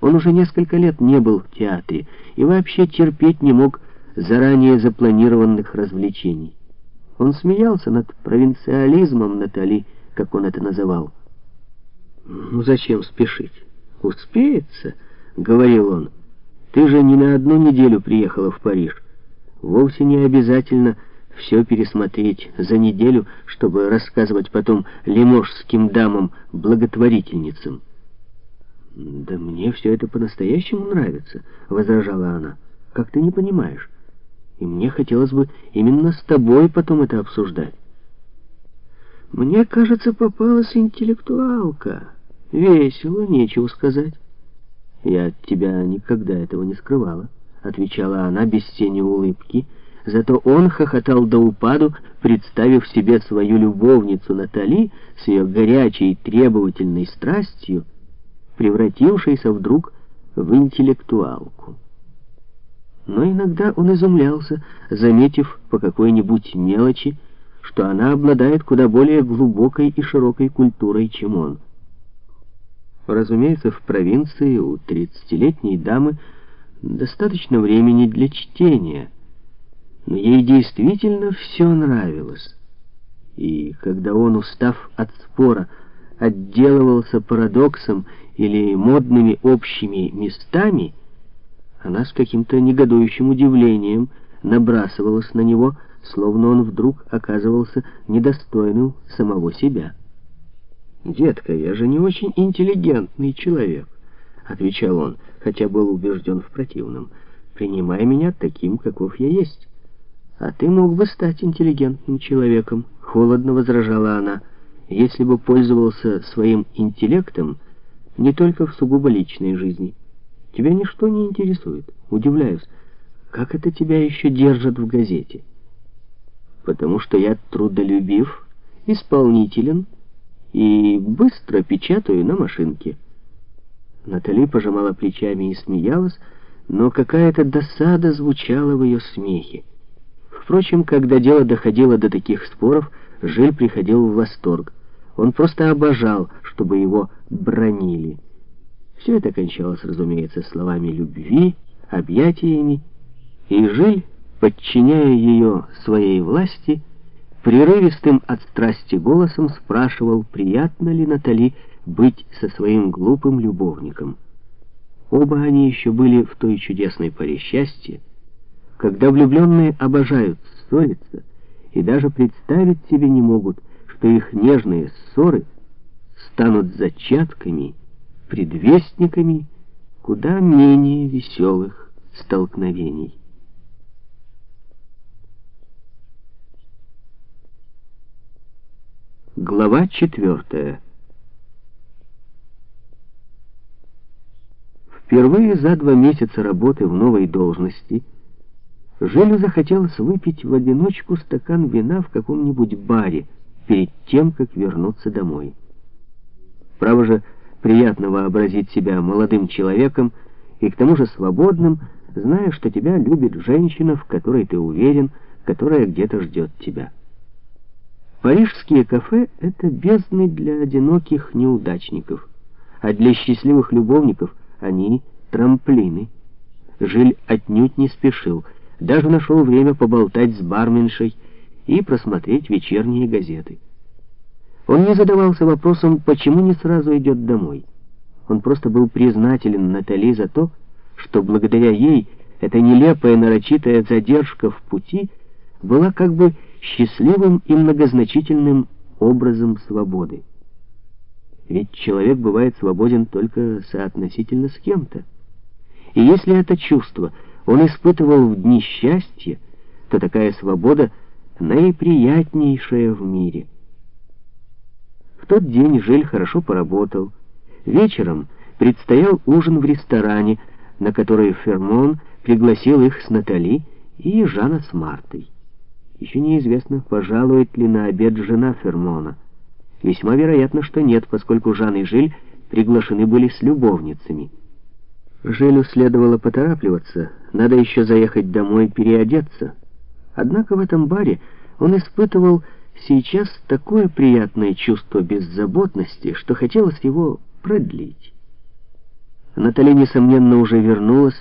Он уже несколько лет не был в театре и вообще терпеть не мог заранее запланированных развлечений. Он смеялся над провинциализмом Натали, как он это называл. «Ну зачем спешить? Успеется», — говорил он. «Ты же не на одну неделю приехала в Париж. Вовсе не обязательно все пересмотреть за неделю, чтобы рассказывать потом лиможским дамам-благотворительницам». «Да мне все это по-настоящему нравится», — возражала она. «Как ты не понимаешь? И мне хотелось бы именно с тобой потом это обсуждать». «Мне кажется, попалась интеллектуалка. Весело, нечего сказать». «Я от тебя никогда этого не скрывала», — отвечала она без тени улыбки, Зато он хохотал до упаду, представив себе свою любовницу Натали с ее горячей требовательной страстью, превратившейся вдруг в интеллектуалку. Но иногда он изумлялся, заметив по какой-нибудь мелочи, что она обладает куда более глубокой и широкой культурой, чем он. Разумеется, в провинции у тридцатилетней дамы достаточно времени для чтения, но ей действительно все нравилось. И когда он, устав от спора, отделывался парадоксом или модными общими местами, она с каким-то негодующим удивлением набрасывалась на него, словно он вдруг оказывался недостойным самого себя. «Детка, я же не очень интеллигентный человек», — отвечал он, хотя был убежден в противном. «Принимай меня таким, каков я есть». «А ты мог бы стать интеллигентным человеком», — холодно возражала она если бы пользовался своим интеллектом не только в сугубо личной жизни. Тебя ничто не интересует. Удивляюсь, как это тебя еще держат в газете? Потому что я трудолюбив, исполнителен и быстро печатаю на машинке. Натали пожимала плечами и смеялась, но какая-то досада звучала в ее смехе. Впрочем, когда дело доходило до таких споров, Жиль приходил в восторг. Он просто обожал, чтобы его бронили. Все это кончалось, разумеется, словами любви, объятиями, и Жиль, подчиняя ее своей власти, прерывистым от страсти голосом спрашивал, приятно ли Натали быть со своим глупым любовником. Оба они еще были в той чудесной паре счастья, когда влюбленные обожают ссориться и даже представить себе не могут, что их нежные ссоры станут зачатками, предвестниками куда менее веселых столкновений. Глава четвертая. Впервые за два месяца работы в новой должности Жилю захотелось выпить в одиночку стакан вина в каком-нибудь баре, перед тем, как вернуться домой. Право же, приятно вообразить себя молодым человеком и к тому же свободным, зная, что тебя любит женщина, в которой ты уверен, которая где-то ждет тебя. Парижские кафе — это бездны для одиноких неудачников, а для счастливых любовников они — трамплины. Жиль отнюдь не спешил, даже нашел время поболтать с барменшей, и просмотреть вечерние газеты. Он не задавался вопросом, почему не сразу идет домой. Он просто был признателен Натали за то, что благодаря ей эта нелепая нарочитая задержка в пути была как бы счастливым и многозначительным образом свободы. Ведь человек бывает свободен только соотносительно с кем-то. И если это чувство он испытывал в дни счастья, то такая свобода — наиприятнейшее в мире. В тот день Жиль хорошо поработал. Вечером предстоял ужин в ресторане, на который Фермон пригласил их с Натали и Жана с Мартой. Еще неизвестно, пожалует ли на обед жена Фермона. Весьма вероятно, что нет, поскольку Жан и Жиль приглашены были с любовницами. Жилю следовало поторапливаться, надо еще заехать домой переодеться. Однако в этом баре он испытывал сейчас такое приятное чувство беззаботности, что хотелось его продлить. Натали, несомненно, уже вернулась,